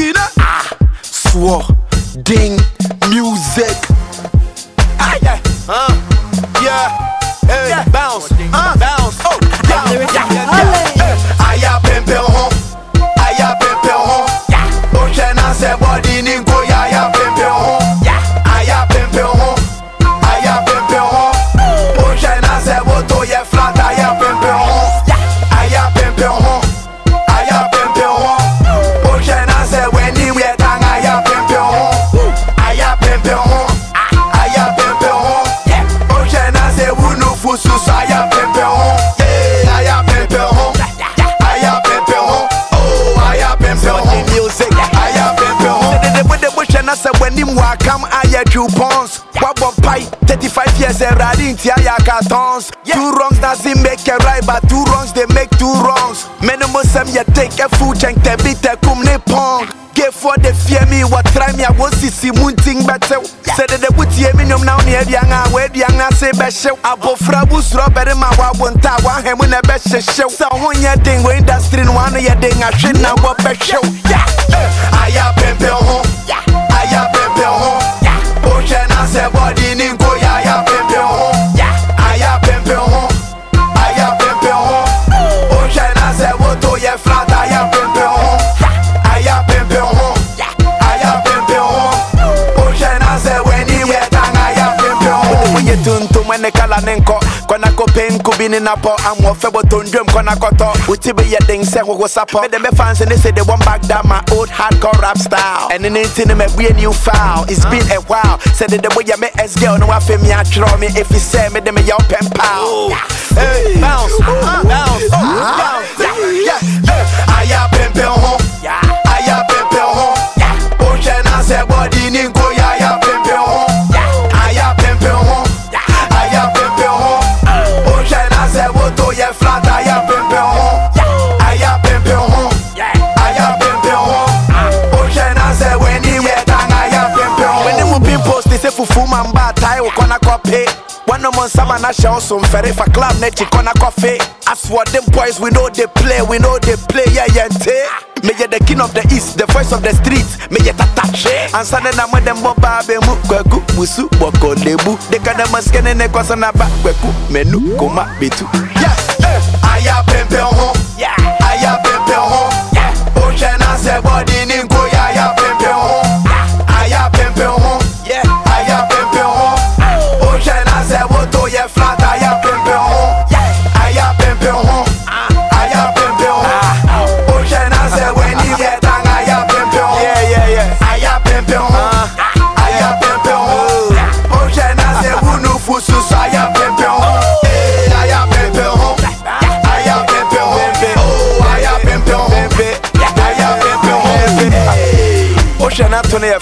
Kina. Ah, swore, ding, wakam ayɛ dwupons wabɔ mpae 35 years awurade nti ayɛ akatons two wrongs doesn't make a right but two wrongs they make two wrongs. Mene mo sɛm yɛ take afu kyɛnktabi tɛkum ne pong. Gefoɔ de fear me wɔtra me I won't see a wɔsisi mu ntin bɛtew sɛ dede wotie me nnwom na wo ne aduan a w'aduan ase bɛhyew abɔfra bu suro bɛrima wɔabo nta a woahɛ mu na ɛbɛhyehyew sɛ wo ho nyɛ den wɔ industry no wano yɛ den ahwe na wɔbɛhwew ayɛ pɛmpɛ ho aya tuntum ẹni kala ni nkọ kọ́nà kó penku bi ni napọ̀ àwọn ọ̀fẹ́ bọ̀ tó ń dwom kọ́nà kọ́tọ̀ wòtí bi yẹ den kókó sapọ̀ mẹ́tẹ̀ mẹ́ fans ní sẹ́ they want back down my old hardcore rap style. Ẹni ní ti ni mẹ́ bí a new foul. It's been a while. Sẹ́ de de bó yẹ mẹ́ ex girl ni wàá fẹ́ mi àtúrọ̀ mi efi sẹ́ mi de mi yẹ ọ́ pẹ́m pow. Hey, bounce, bounce, bounce, Of us sama na show some ferry for club net kona coffee. As for them boys, we know they play, we know they play, yeah, yeah, yeah. Me yeah, the king of the east, the voice of the streets. Me yeah, tatache. And sudden I'm with them boba be mu kwaku musu boko lebu. They can them maskene ne kwasa na ba kwaku menu koma betu. Yes, eh. Aya pempe ho, yeah. Aya pempe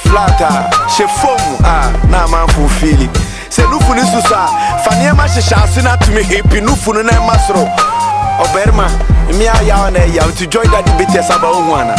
no ato no yɛ flat a hyɛ fom a ah, na amanfo fili. Sɛ nufu no suso a fa nneɛma hyehyɛ ase no atumi hepi nufu no na ɛma soro ɔbarima mmea yaw na nti joy dade bɛtiɛ sɛ aba wohu ana